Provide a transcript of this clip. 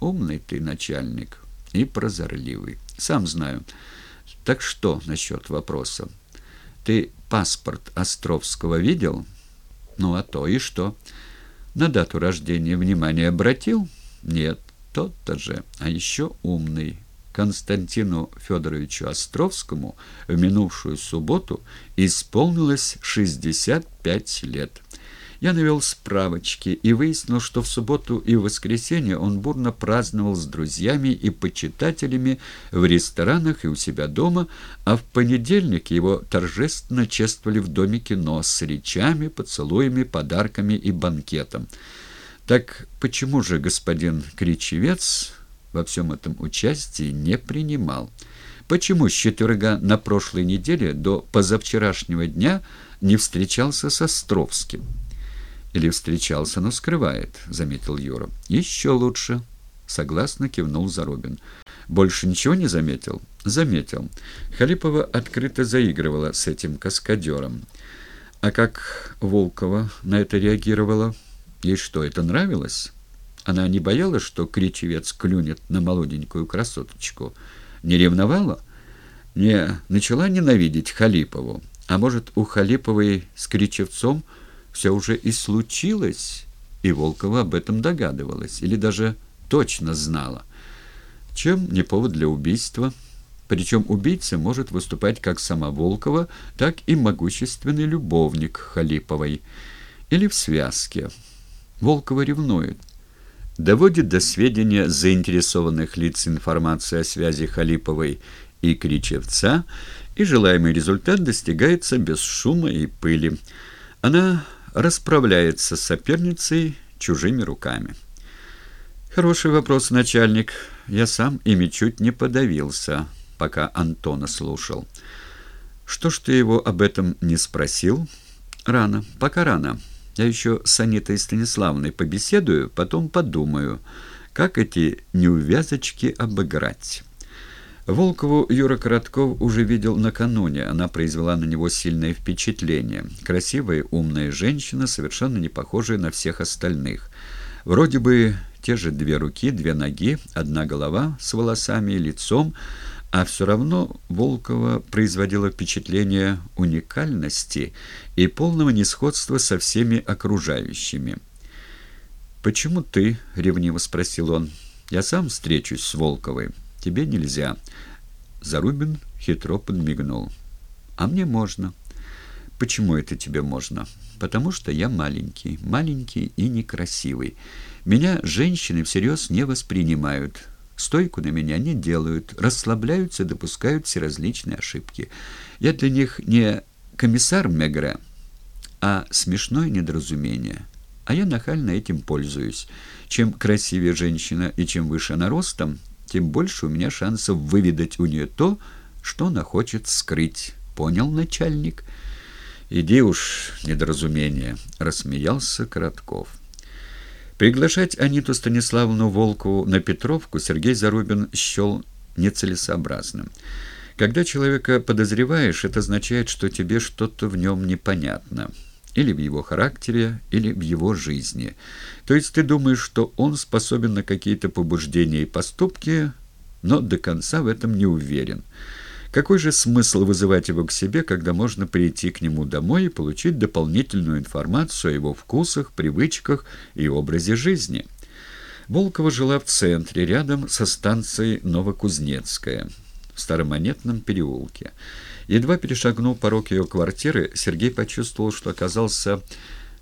Умный ты начальник и прозорливый. Сам знаю. Так что насчет вопроса? Ты паспорт Островского видел? Ну, а то и что? На дату рождения внимание обратил? Нет, тот-то же. А еще умный. Константину Федоровичу Островскому в минувшую субботу исполнилось 65 лет. Я навел справочки и выяснил, что в субботу и в воскресенье он бурно праздновал с друзьями и почитателями в ресторанах и у себя дома, а в понедельник его торжественно чествовали в Доме кино с речами, поцелуями, подарками и банкетом. Так почему же господин Кричевец во всем этом участии не принимал? Почему с четверга на прошлой неделе до позавчерашнего дня не встречался с Островским? Или встречался, но скрывает, заметил Юра. Еще лучше, согласно кивнул Зарубин. Больше ничего не заметил? Заметил. Халипова открыто заигрывала с этим каскадером. А как Волкова на это реагировала? Ей что, это нравилось? Она не боялась, что кричевец клюнет на молоденькую красоточку? Не ревновала? Не начала ненавидеть Халипову? А может, у Халиповой с Кричевцом все уже и случилось, и Волкова об этом догадывалась, или даже точно знала. Чем не повод для убийства? Причем убийца может выступать как сама Волкова, так и могущественный любовник Халиповой. Или в связке. Волкова ревнует. Доводит до сведения заинтересованных лиц информацию о связи Халиповой и Кричевца, и желаемый результат достигается без шума и пыли. Она расправляется с соперницей чужими руками. Хороший вопрос, начальник. Я сам ими чуть не подавился, пока Антона слушал. Что ж ты его об этом не спросил? Рано, пока рано. Я еще с Анитой Станиславной побеседую, потом подумаю, как эти неувязочки обыграть». Волкову Юра Коротков уже видел накануне. Она произвела на него сильное впечатление. Красивая, умная женщина, совершенно не похожая на всех остальных. Вроде бы те же две руки, две ноги, одна голова с волосами и лицом, а все равно Волкова производила впечатление уникальности и полного несходства со всеми окружающими. «Почему ты?» — ревниво спросил он. «Я сам встречусь с Волковой» тебе нельзя». Зарубин хитро подмигнул. «А мне можно». «Почему это тебе можно?» «Потому что я маленький, маленький и некрасивый. Меня женщины всерьез не воспринимают». Стойку на меня не делают, расслабляются допускают всеразличные ошибки. Я для них не комиссар Мегре, а смешное недоразумение. А я нахально этим пользуюсь. Чем красивее женщина и чем выше она ростом, тем больше у меня шансов выведать у нее то, что она хочет скрыть. Понял, начальник? Иди уж, недоразумение, рассмеялся Коротков. Приглашать Аниту Станиславовну Волкову на Петровку Сергей Зарубин счел нецелесообразным. Когда человека подозреваешь, это означает, что тебе что-то в нем непонятно или в его характере, или в его жизни. То есть ты думаешь, что он способен на какие-то побуждения и поступки, но до конца в этом не уверен. Какой же смысл вызывать его к себе, когда можно прийти к нему домой и получить дополнительную информацию о его вкусах, привычках и образе жизни? Волкова жила в центре, рядом со станцией Новокузнецкая, в Старомонетном переулке. Едва перешагнув порог ее квартиры, Сергей почувствовал, что оказался